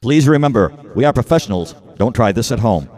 Please remember, we are professionals. Don't try this at home.